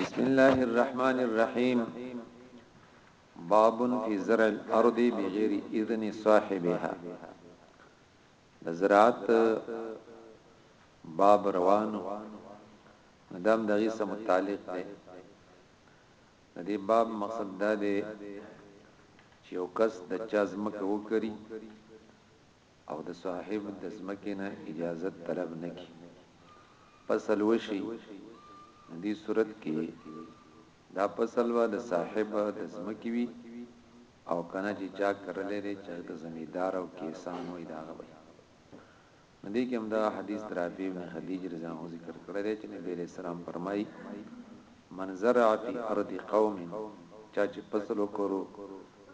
بسم الله الرحمن الرحيم باب في زرع الارض بغير اذن صاحبها زراعت باب روانو مدام دغه سره متعلق دی د دې باب مقصد دا دی چې یو کس د چا ځمکه وکړي او د صاحب د ځمکې نه اجازت طلب نه کړي فصل وشي نو دې صورت کې دا فصل به د صاحب د ځمکې وي او کنه چې چا کرلې دې چې د زمیدار او کیسان وي دا غوي نو دې کې هم دا حدیث رافی ابن خدیج رضی الله عنه ذکر کړی دی چې نبی علیہ السلام فرمایي من زرع فی ارض قوم چا چې فصل وکړو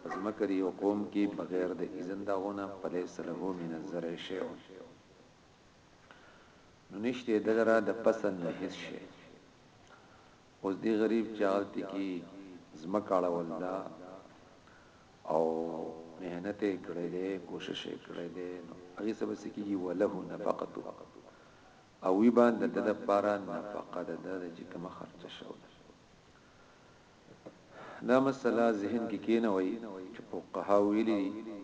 په ځمکه د یو قوم کې بغیر د اذن د هغو نه فلیس له من الزرع شیء نو نشته دلره د فصل نه هیڅ شی اوس دی غریب چې هلته کې ځمکه اړول ده او مهنت یې کړې ده کوشش یې کړې ده نو هغه څه بس کېږي وله نفقته او وی باندې د لپاره نفقه ده د چې کوم خرچ شو دا مسئله ذهن کې کېنوئ چې فقهاء ویلي دي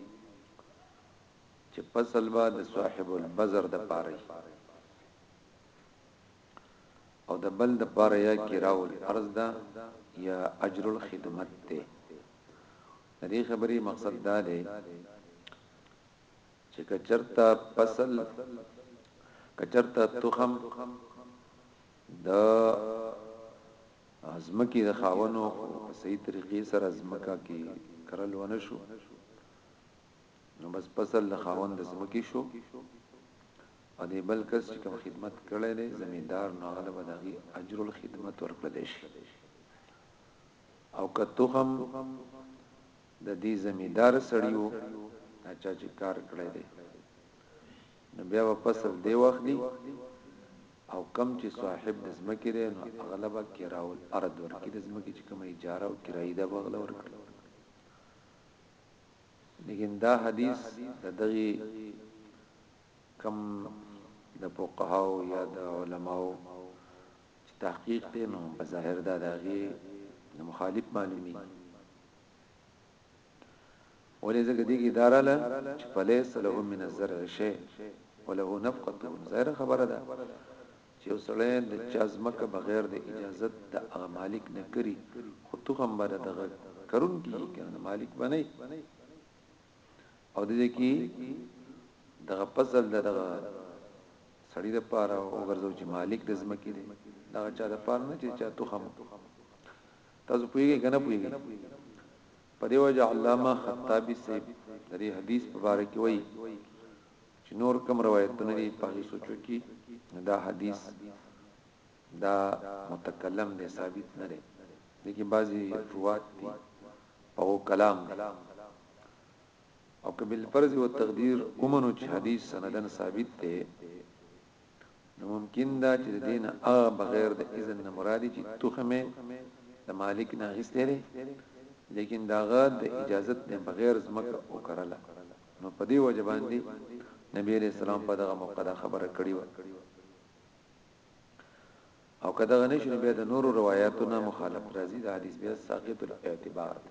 چې فصل به د صاحب البذر د پاره او د بل د پاره یا کراو الارض دا یا اجر الخدمت ته د دې خبرې مقصد دا دی چې کچرتا فصل کچرتا تخم د ځمکې د خاونو خو په صحیح طریقې سره ځمکه کې کرل ونه شو نو بس فصل د خاوند د ځمکې شو او د بل کس چې کوم خدمت کړی دی زمیندار نو هغه به دغه اجر الخدمت ورکړل شي او که تخم د دې زمیندار سړیو چا چې کار کړی دی نو بیا به فصل دی واخلي او کم چې صاحب د زمکې دی نو اغلبه کراو الارض ورکړي د زمکې چې کوم اجاره او کرایي ده به اغلبه ورکړي لیکن دا حدیث د دغه کم د فقهاو یا د علماو چې تحقیق دی نو په ظاهر دا دغه مخالف معلومي ولې ځکه دې کې اداره له چې فلیس له من الزرع شی وله نفقته ظاهر خبره ده چې وسړی د چا ځمکه بغیر د اجازت د هغه مالک نه کری خو تخم به دغه کرون کیږي کنه مالک بنئ او د دې کې دغه فصل دغه سړی د پاره او ګرځو چې مالک د ځمکې دی دا چا د پاره نه چې چا تخم تاسو پوهیږئ کنه پوهیږئ په دې وجه علامه خطابی صاحب د دې حدیث په اړه کې وایي چې نور کوم روایتونه دي په هیڅ سوچو کې دا حدیث دا متکلم دی ثابت نه دی دغه بعضی روات دي او کلام دی او کبل فرض او تقدیر ومنو چې حدیث سندن ثابت دی نو ممکن ده چې د دې نه هغه بغیر د اذن نه مراد وي چې تخم یې د مالک نه اخیستی دی، لیکن د هغه د اجازت نه بغیر ځمکه وکرله، نو په دې وجه باندې نبي علیه السلام په دغه موقع دا خبره کړې وه او که دغه نه شي، نو بیا د نورو روایاتو نه مخالفت راځي، دا حدیث بیا ساقط الاعتبار دی.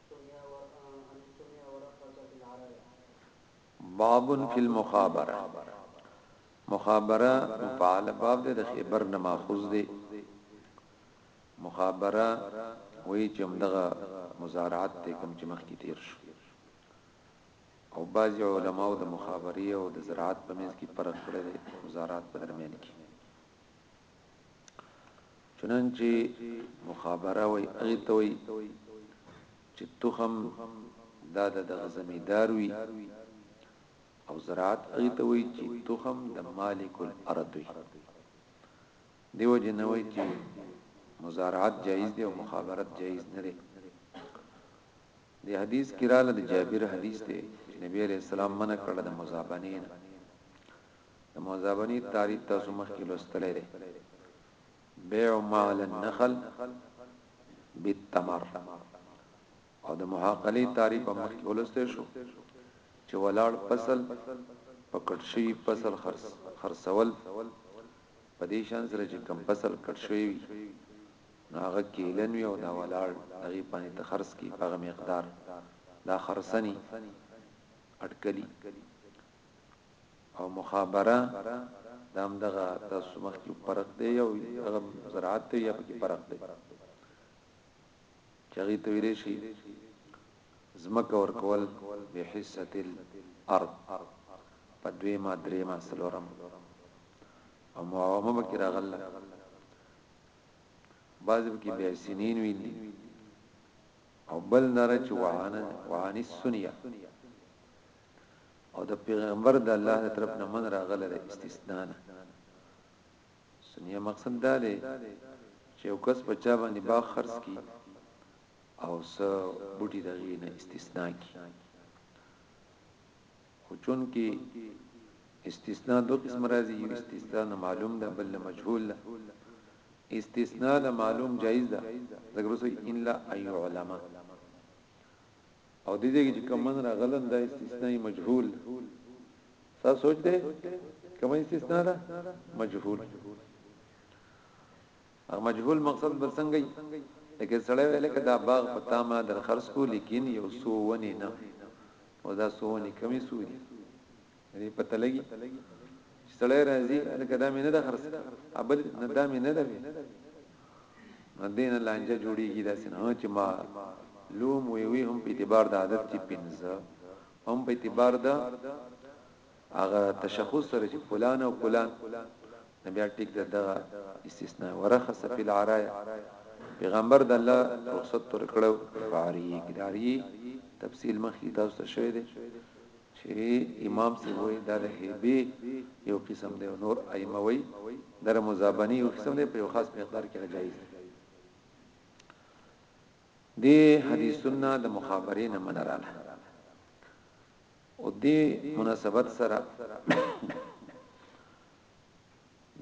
باب فی المخابره مخابره مفعل باب ده د خبر نه ماخوذ دی مخابره وی چې همدغه مزارعت ته کوم چې مخکې تیر شو او بعض علماء د مخابری او د زراعت په منځ کې فرق کړی دی مزارعت په درمیان کې چنانچه مخابره وي هغه ته وي چې تخم دا د دغه زمیدار وي او زراعت هغه ته وي چې تخم د مالک الارض وي دیو جنوي چې مزارعت جایز دی او مخابرت جایز نه دی دی حدیث کې رااله د جابر حدیث دی نبی علیہ السلام منع کړ د مزابنین د مزابنی تعریف تاسو مخکې لوستلی دی بیع ما علی النخل بالتمر او د محاقلی تعریف مخکې ولوستل شو چې ولاړ فصل په کټ شوی فصل خرڅ خرڅول په دې شان سره چې کم فصل کټ شوی وي نو هغه کېلن وي او دا ولاړ هغه باندې ته خرڅ کی په مقدار دا خرڅنی اټکلی او مخابره دا هم دغه تاسو مخکې فرق دی یو هغه زراعت ته یا پکې فرق دی چغی ته ویل شي زمکه ور کول به حصه الارض په دوی ما درې ما سلورم او معاومه بکی راغل بعضی بکی بیا سنین ویلی او بل نره چې وعانه وعانی السنیه او د پیغمبر د الله تر طرف نه من راغله د استثناء نه سنیه مقصد دا دی چې یو کس په چا باندې با خرڅ کی او س بوټي دغې نه استثناء کی خو چون کې استثناء دو قسم راځي یو استثناء معلوم ده بل مجهول ده استثناء معلوم جایز ده ذکر سو ان لا ایعلمه او دې ځای کې چې کوم من راغلن دا استثناء مجهول ستا سوچ دی کوم استثناء ده مجهول هغه مجهول مقصد بل څنګه وي لکه سړی ویل کې دا باغ په تامه در خرڅ کو لیکن یو سو ونی نه او دا سو ونی کمی سو دي دې پته لګي چې سړی راځي لکه دا مې نه ده خرڅ ابل نه دا مې نه ده وي دینه لانجه جوړیږي داسې نه چې ما لوم وی وی هم په اعتبار د عادت چې پنځه هم په اعتبار د هغه تشخص سره چې فلان او فلان نبي ټیک دغه استثناء ورخص فی العرایا پیغمبر د الله رخصت تر کړو فاری ګداری تفصیل مخی تاسو ته شوی دی چي امام صاحب وایي دا د هیبې یو قسم دی او نور ائمه وایي دا د مزابنې یو قسم دی په یو خاص مقدار کي هغه جایز دی. دې حدیثونه د مخابرې نه منع راغله او دې مناسبت سره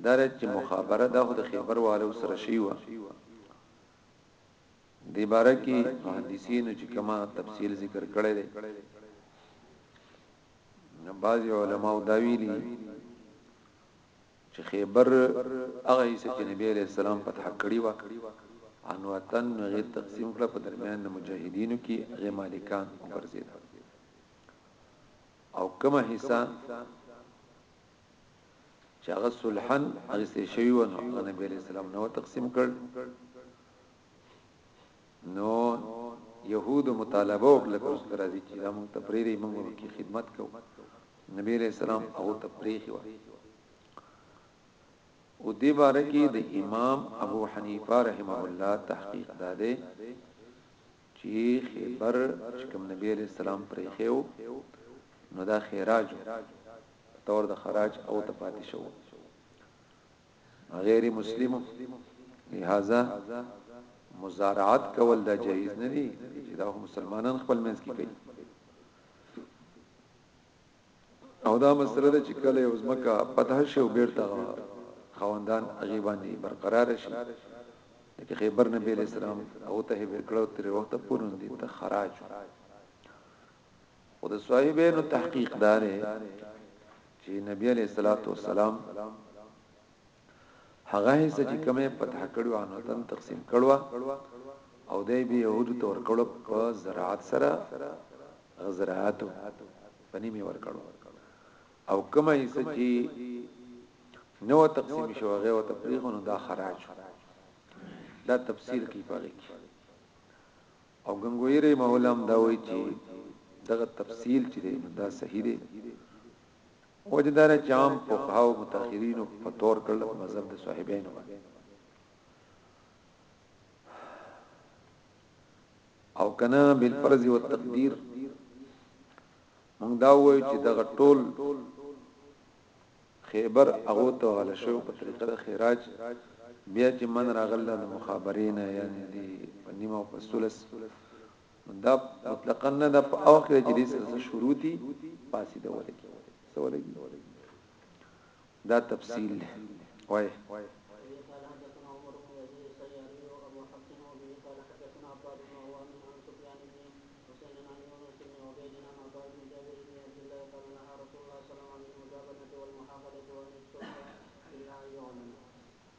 دار چې مخابره دا خو د خیبر والو سره شی و دې باره کې محدثینو چې کما تفصیل ذکر کړی دی نه بعض علماء دا ویلي چې خیبر هغه یې چې نبی علیہ السلام فتح کړی و ان وطن غیر تقسیم کړ په درمیان د مجاهدینو کې غیر مالکان ورزید او کومه حصہ چې هغه صلحن اغستې شوی و نو هغه نبی علیہ السلام نو تقسیم کړ نو يهود مطالبه وکړه چې اوس راځي چې موږ ته پریری موږ کی خدمت کو نبی علیہ السلام او ته پریخي و او دې باره کې د امام ابو حنیفه رحمه الله تحقیق داده چی خیبر چی کوم نبی علیه السلام پر ایښی وو نو دا خیراج وو په طور د خراج او ته پاتی شوو غیر مسلمو لہذا مزارعت کول دا جایز نه دی چې دا مسلمانان خپل منځ کې کوي او دا مسله ده چې کله یو ځمکه فتح شي او بیرته خواندان هغه باندې برقرار شي لکه خیبر نبی علیہ السلام او ته هبر کړو تر وخت پورې دي ته خراج او د صاحبینو تحقیق دار چې نبی علیہ الصلوۃ والسلام هغه حصه چې کومه یې فتح کړې وه نو تن تقسیم کړې وه او دی به یهودو ته ورکړو په زراعت سره هغه زراعت په نیمه ورکړو او کومه حصه چې نو تقسیم شو هغه او تفریغونو دا خراج دا تفسیر کی پاره کی او غنگویری مولام دا وای چې دغه تفصیل چې دا صحیح دی وجه دار جام فقها او متأخرین په تور کړل په مذهب د صاحبینو باندې او کنا بالفرض او تقدیر موږ دا وایو چې دغه ټول خیبر هغه ته غل شو په طریقه د خراج بیا چې من راغله د مخابرینه یعنی دی په نیمه او په ثلث دا مطلقاً نه د په او کې چې ریس شروطي فاسده ولګي څه ولګي دا تفصیل دی وای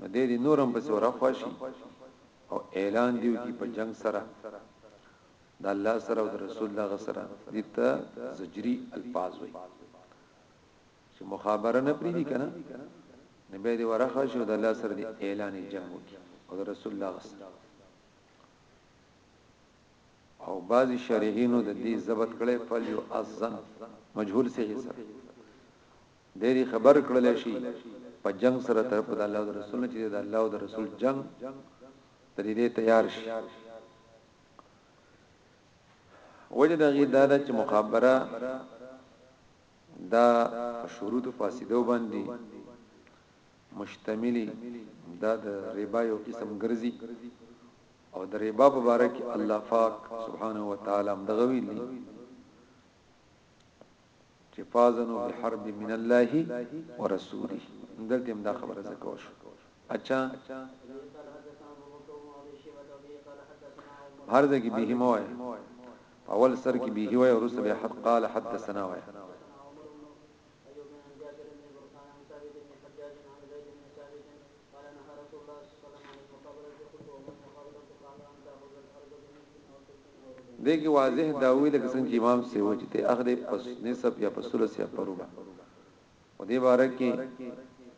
نو دی دې نور هم پسې ورهاخوا شي او اعلان دې وکړي په جنګ سره د الله سره او د رسول الله غ سره دې ته زجري الفاظ وي چې مخابره نه پریدي کنه نبی دې ورخه شو د الله سره دې اعلان جنگ وکي او د رسول الله غس او بعضی شارحینو د دې ضبط کړي فل یو اذن مجهول سره سره دی دی خبر کړل شي په جنگ سره تر په الله او رسول چې د الله او رسول جنگ تر دې تیار شي وجه د غي دا چې مخابره دا شروط فاسدو باندې مشتملی دا د ربا یو قسم ګرځي او د ربا په اړه کې الله پاک سبحانه و تعالی هم دغه ویلي چې فاذنو بحرب من الله ورسوله نو دلته هم دا خبره ذکر وشو اچھا هر ځکه به مو وای اول سر کې به وای ورسته به حد قال حدثنا وای قال نهى رسول الله صلی الله علیه وسلم عن المقابلة قلت وما المقابلة قال ان تأخذ الارض بنصف او ثلث او ربع دې کې واضح دا وي لکه څنګه چې امام صیب وایي چې ته اخلې په نصف یا په ثلث یا په ربع په دې باره کې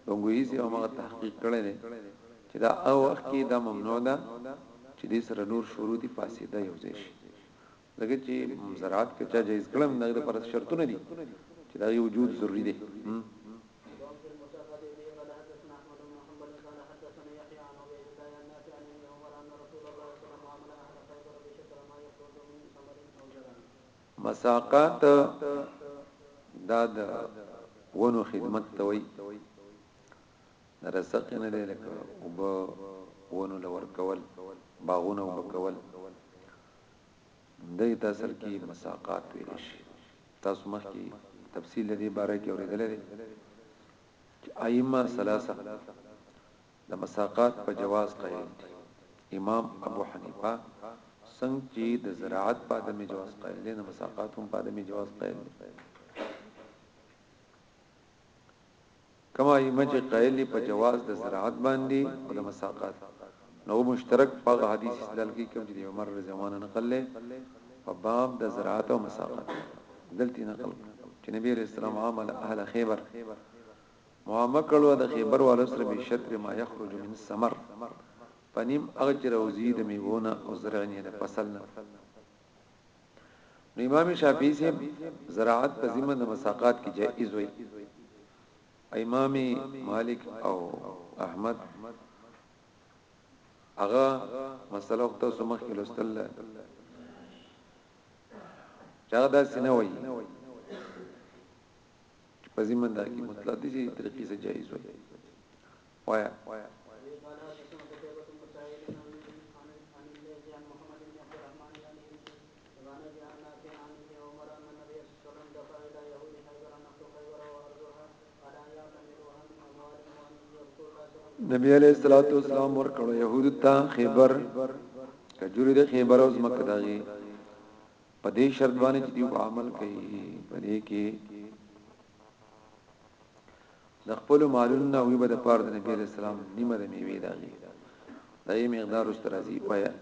بنګویی سي او مغه تحقیق کړی دی چې دا او وخت کې دا ممنوع ده چې دې سره نور شروطي فاسده یو ځای شي ځکه چی زراعت که چا جایز کړی نو دغه لپاره څه شرطونه دي چې د هغې وجود ضروري دی مساقات دا د ونو خدمت ته وای رزق نه دی لکه او به ونو لور کول باغونه وکول دی ته اصل کی مساقات ویلی شی تاسو مخکی تفصیل لدی باره کی اوریدلی دی چه ائمه ثلاثه د مساقات په جواز قائل دی امام ابو حنیفه سنگ چی د زراعت په عدم جواز قائل دی د مساقات هم په عدم جواز قائل دی کومه ائمه چې قائل دي په جواز د زراعت باندې او د مساقات نو مشترک په حدیث استدلال کوي کوم چې د عمر رضی الله عنه نقل له په باب د زراعت او مساقات دلته نقل چې نبی رسول الله عامل اهل خیبر معامه کړو د خیبر والو سره به شطر ما یخرج من الثمر پنیم اجر او زید میونه او زرعنی د فصل نه نو امام شافعی سے زراعت په ذمه د مساقات کې جائز وي امام مالک او احمد هغه مسله وخت سمخ کې لستل چا دا سنوي چې په ذمه دار کې مطلق دي چې طریقې سره جایز وي وایا نبی علیہ الصلوۃ والسلام ورکړو يهود ته خیبر کجوري د خیبر او زمکه داغي په دې شرط باندې چې دوی عمل کوي په دې کې د خپل مالونو وی به د پاره د نبی علیہ السلام نیمه د میوه داږي دا یې مقدار است راځي وایا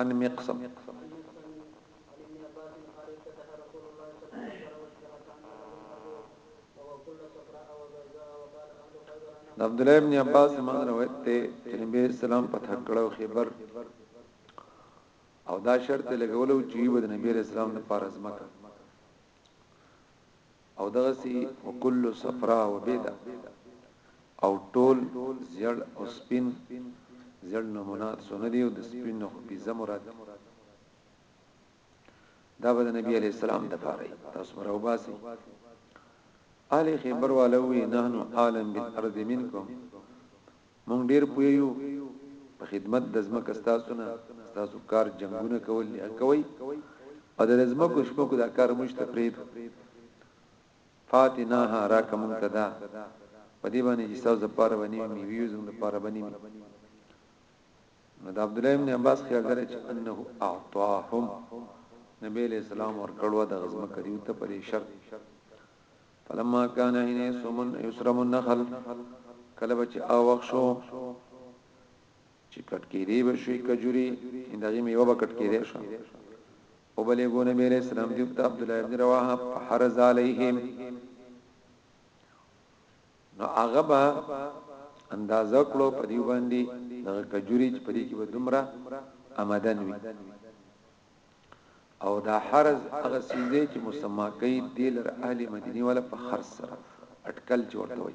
ان مقسم عن ابن عباس قال افتتح رسول الله صلی الله علیه وسلم وجهه کانه له الارض وهو كل صفراء وبيضاء وقال اهل خيبر انهم د عبد الله ابن عباس زمان روایت ته چې نبی اسلام فتح کړو خیبر او دا شرط لګولو چې ود نبی اسلام د فارز مکه او دغه سي وکل صفرا وبيدا او ټول زړ او سپین زړ نمونات سونه دی او د سپین خو بي زمرات دا به د نبی علی السلام د پاره تاسو مر او باسي اهل خیبر والوی نحنو عالم بالارض منکم مونږ ډیر پویو په خدمت د زمکه تاسو نه تاسو کار جنگونه کول نه کوي او د زمکو شپو کو دا کار مشته پرید فاتناها راکم تدا په دې باندې چې تاسو لپاره باندې میوي زموږ لپاره باندې نو د عبدالله ابن عباس خیال داره چې انه اعطاهم نبی علیہ السلام ورکړو د غزمه کدیو ته پرې شرط فلما کان عین یسمن یسرم النخل کله بچ او وخت شو چې کټ کې دی به شي کجوري دغه میوه به کټ کې دی شو او بلې ګونه مې رسول سلام دی عبد الله ابن رواحه حرز علیهم نو هغه به اندازه کړو په دی باندې د کجوري چې پرې کې به دومره آمدن وي او دا حرز هغه سیزه چې مسما کوي د لر اهل مدینه ولا په خرص سره اٹکل جوړته وي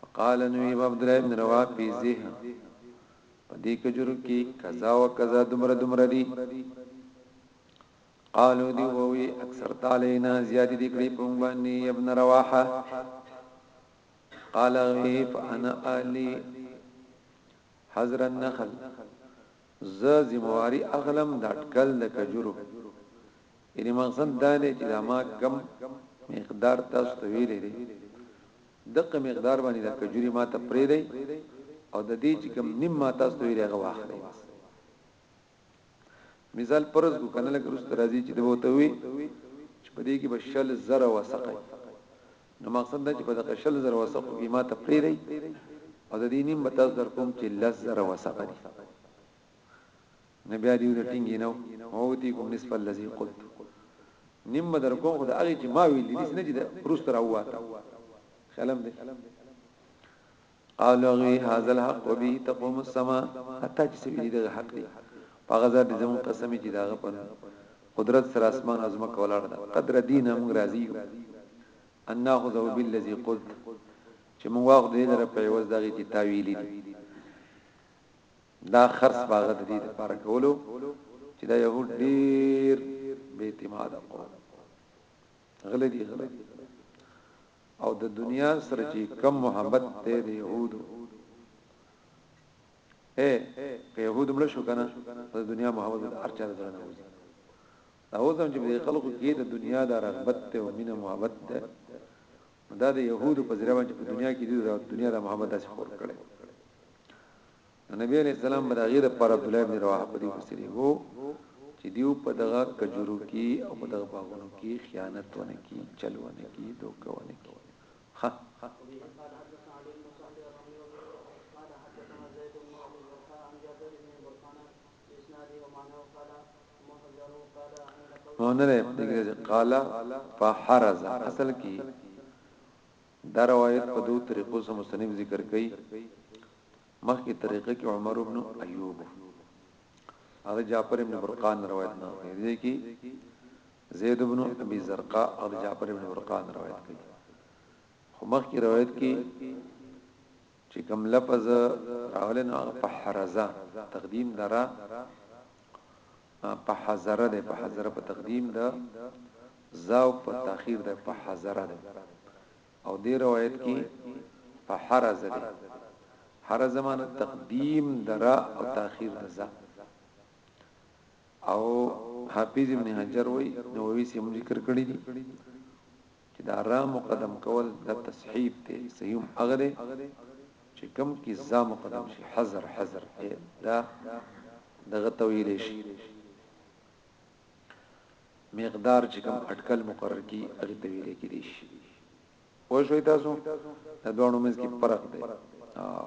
فقال نو عبد الله بن روا په ذهن په دې کجورو کې قضا او قضا دومره دومره دي قالو دی ووی اکثرت علینا زیاتی دی کړی په موږ باندې ابن رواحه قال غی فانا الی حضر النخل ز زمواري اغلم د اٹکل د کجورو یعنی مقصد دا دی چې دا ما کم مقدار تاسو ته ویلې دي دغه مقدار باندې د کجوري ما ته پرې دی او د دې چې کم نیم ما تاسو ته ویلې هغه واخلې مثال پرز کو کنه لکه رست راځي چې دوی ته وي چې په دې کې به شل زره وسقي نو مقصد دا چې په دغه شل زره وسق کې ما ته پری دی او د دې نیم به تاسو در کوم چې لس زره وسق دي نبي علي د ټینګې نو او دې کوم نصف الذي قلت نیم به در کوم خو د هغه چې ما ویل دي نه چې د رست راواته خلم دې قالو هغوی هذا الحق وبه تقوم السماء حتی چې څه ویلي دغه حق دی په هغه ذات دې زموږ قسم وي چې د هغه په قدرت سره اسمان او ځمکه ولاړه ده قد ردینا موږ راضي یو ان ناخذه بالذي قلت چې موږ واخو دې لره په عوض دغه چې تا ویلي دي دا خرص باغ د دې لپاره کولو چې دا يهود ډیر به اعتماد کوي غلدي غلدي او د دنیا سره چی کم محبت ته د یهودو اے که یهود مړ شو کنه د دنیا محبت د ارچا سره نه وځي دا اوس هم چې په خلکو کې د دنیا د رغبت ته او مینه محبت ده دا د یهودو په ذریعہ باندې په دنیا کې د دنیا د محبت داسې خور کړي نو نبی علیہ السلام به د غیر پر عبد الله ابن رواحه په دې وسري وو چې دیو په دغه کجورو کې او په دغه باغونو کې خیانت ونه کی چل ونه کی دوکه ونه کی ها نو نه دغه قال فحرز اصل کې دا روایت په دوو طریقو سره مصنف ذکر کوي، مخکې طریقه کې عمر ابن ایوب او جعفر ابن برقان روایت نه کوي، دې کې زید ابن ابي زرقاء او جعفر ابن برقان روایت کوي، خو مخکې روایت کې چی کوم لفظ راغلی نو هغه په حرزه تقدیم د را په حذره ده په حذره په تقدیم د زاو په تاخير ده په حذره ده او دی روایت کې په حرز ده هر زمانه تقدیم درا او تاخير دزا او حافظ ابن حجر وای نووي سم ذکر کړی دي چې د را مقدم کول دا تصحیب دی صحیح هم هغه دی چې کوم کې ذا مقدم شي حذر حذر اې دا دغه تویل شي مقدار چې کوم اٹکل مقرر کی هغه تویل کې دي شي پوه شئ تاسو دا دوه منځ کې فرق دی او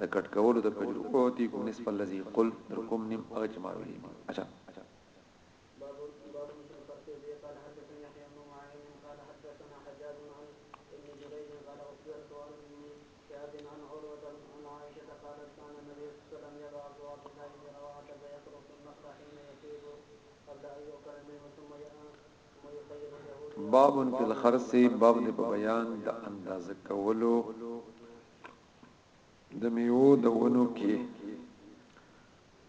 د کټ کولو د کجو اعطيكم نصف الذي قل در کوم نیم هغه چې ما ویلي دي اچھا باب فی الخرس باب د بیان د اندازه کولو د میوو د ونو کې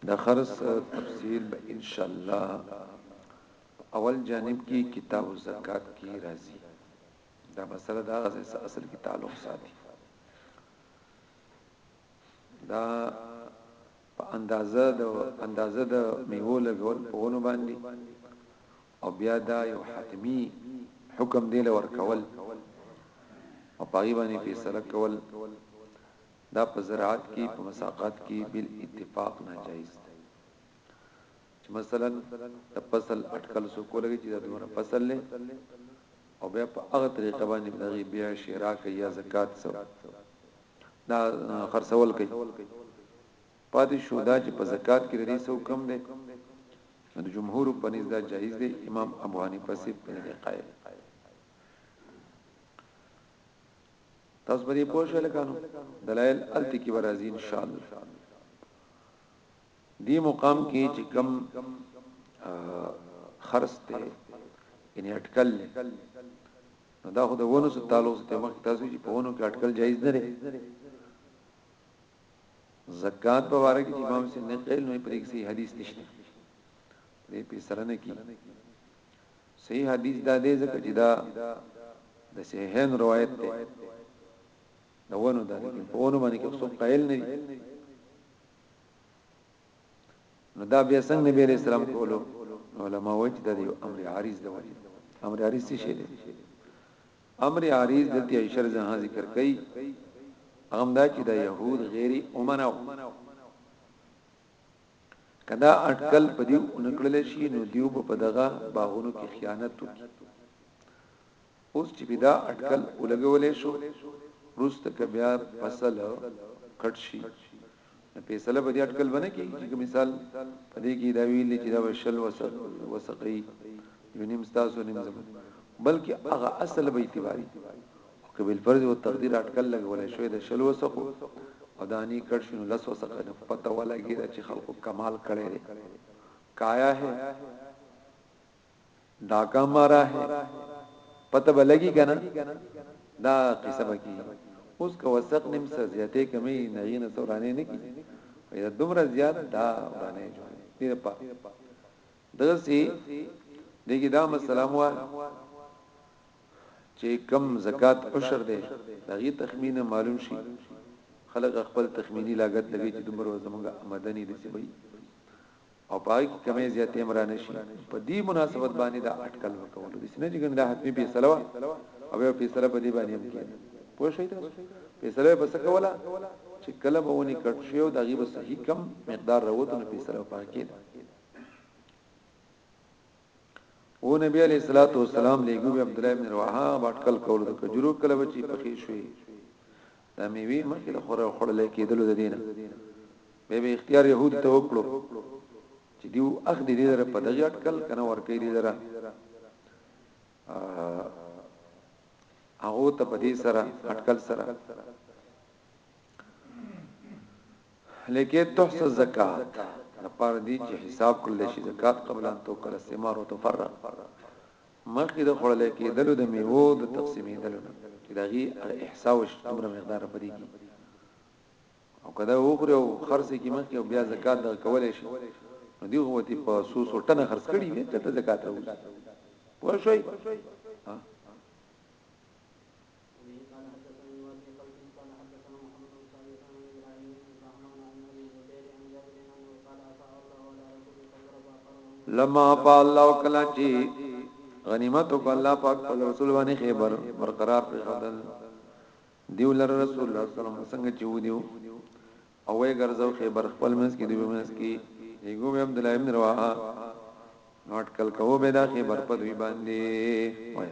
د خرص تفصیل به ان شاء الله اول جانب کې کتاب الزکات کې راځي دا مسله دا غزه اصل کې تعلق ساتي دا په اندازه د اندازه د میوه لګول په ونه باندې او بیا دا یو حتمی حکم دی له ورکول او پاغي باندې فیصله کول دا په زراعت کې په مساقات کې بل اتفاق ناجایز دی چې مثلا د فصل اٹکل سو کولږي چې د دومره فصل له او بیا په هغه طریقه باندې دغه بیا شراکه یا زکات سو دا خرڅول کوي پاتې شو دا چې په زکات کې د دې څه حکم دی نو د جمهور په نزد دا جایز دی امام ابو حنیفه سي په دې قائل تاسو باندې پوه شئ لکانو دلایل الته کې ورازي ان شاء الله دی مقام کې چې کم خرص ته یعنی اٹکل نو دا خو د ونو سره تعلق ته مخ تاسو چې په ونو کې اٹکل جایز نه دی زکات په باره کې چې امام سي نقل نو پرې صحیح حدیث نشته دې په سره نه کی صحیح حدیث دا دې زکه چې دا د صحیحین روایت ده دا ونه دا په ونه باندې کې څوک قائل نه دي نو دا بیا څنګه نبی علیہ السلام کولو علماء وایي دا یو امر عارض دی وجه امر عارض څه شی دی امر عارض د تی عشر زه ذکر کړي هم دا چې دا يهود غیر امنو کدا اٹکل په دیو نکړل شي نو دیو په دغه باغونو کې خیانت وکړي اوس چې بدا اټکل ولګولې شو روسته که بیا فصل کټ شي نو فیصله به دې اټکل بنه کی چې مثال په دې کې دا ویل چې دا شل وسق وسقي یو نیم تاسو نیم زمو بلکې هغه اصل به اعتباري او که بل فرض او تقدیر اټکل لګولې شوې د شل وسق او دانی کټ شنو لس وسق نه پته ولګي چې خلکو کمال کړي کایا ہے دا کم را ہے پته بلګي کنه دا قصه بکی اوس کو وسق نیم سر زیاته کمی نه نه سورانه نه کی یا دومره زیات دا ورانه جوړ دی په دغسی دغه دا مسله مو چې کم زکات عشر دی دغه تخمین معلوم شي خلق خپل تخمینی لاګت لګی چې دومره زمونږه آمدنی دي سی وي او په هغه کې کمی زیاتې هم رانه شي په دې مناسبت باندې دا اټکل وکولو داسې نه چې ګنې دا حتمي فیصله وه او یو فیصله په دې باندې هم کېده پوه شئ تاسو فیصله به څه کوله چې کله به ونی کټ شي او دغه به صحیح کم مقدار راوته نو فیصله پاکه او نبی علیہ الصلوۃ والسلام لګو به عبد الله بن رواحه باټکل کول د کجرو کله بچی پخې شوې دا میوي مکه د خوره خړل کېدل د دینه به به اختیار يهود ته وکړو چې دیو اخ دې دې در په دغه اټکل کنه ورکې دې در هغه ته په دې سره اټکل سره لکه تحصى الزکاة لپاره دي چې حساب کړل شي زکات قبل ان توکل الثمار وتفرع مخکې د خړل کېدلو د میوو د تقسیمېدلو نه چې دا غي احساء وش تمره مقدار پدې کې او کدا وګره او خرڅ کې مخکې او بیا زکات د کولې شي نو دی هو تی په سو سو ټنه خرڅ کړي وي ته زکات راوړي پوه شوي وبه قال حدثنا النواس بن خلف قال حدثنا محمد بن صالح عن ابراهيم بن الرحمن عن ابي الزبير عن جابر انه قال افاء الله على رسول فضرب اقربه لما افاء الله وکلا چی غنیمت وک الله پاک په رسول باندې خیبر برقرار پر خدل دیو لر رسول الله صلی الله علیه وسلم څنګه چو دیو او وی ګرځو خیبر خپل منس کې دیو منس کې یګو به عبد الله ابن رواحه نوټ کل کو به دا خیبر په دوی باندې وای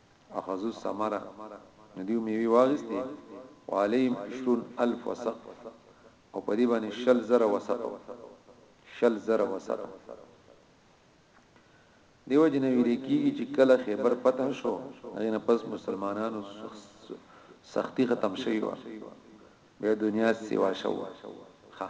اخذو الثمره نو دیو میوی واغستی وعلیم عشرون الف وسق او په دی باندې شل زره وسق شل زره وسق دیو جن ویل کیږي چې کله خیبر فتح شو هغه پس مسلمانانو سختی ختم شوی و به دنیا سیوا شو ها